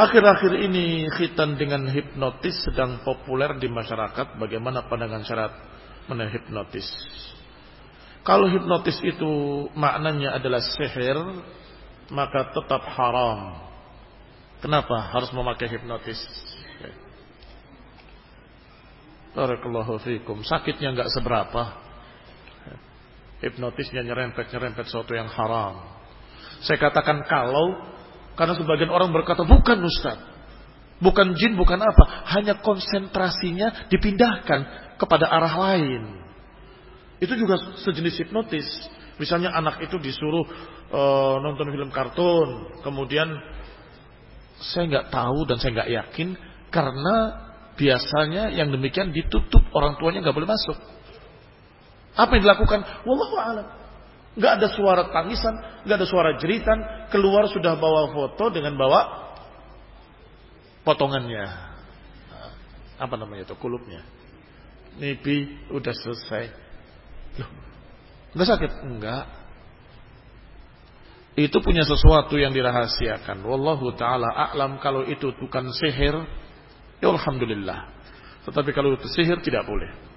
Akhir-akhir ini khitan dengan hipnotis sedang populer di masyarakat. Bagaimana pandangan syarat menghipnotis? Kalau hipnotis itu maknanya adalah sihir, maka tetap haram. Kenapa harus memakai hipnotis? Barakallahu fikum. Sakitnya enggak seberapa. Hipnotisnya nyerempet-nyerempet sesuatu yang haram. Saya katakan kalau karena sebagian orang berkata bukan Ustaz. Bukan jin, bukan apa. Hanya konsentrasinya dipindahkan kepada arah lain. Itu juga sejenis hipnotis. Misalnya anak itu disuruh uh, nonton film kartun, kemudian saya nggak tahu dan saya nggak yakin karena biasanya yang demikian ditutup orang tuanya nggak boleh masuk. Apa yang dilakukan? Wallahu a'lam. Nggak ada suara tangisan, nggak ada suara jeritan, keluar sudah bawa foto dengan bawa potongannya. Apa namanya itu? Kulupnya. Nipi udah selesai. Loh, enggak sakit? Enggak. Itu punya sesuatu yang dirahasiakan. Wallahu taala a'lam kalau itu bukan sihir, ya alhamdulillah. Tetapi kalau itu sihir tidak boleh.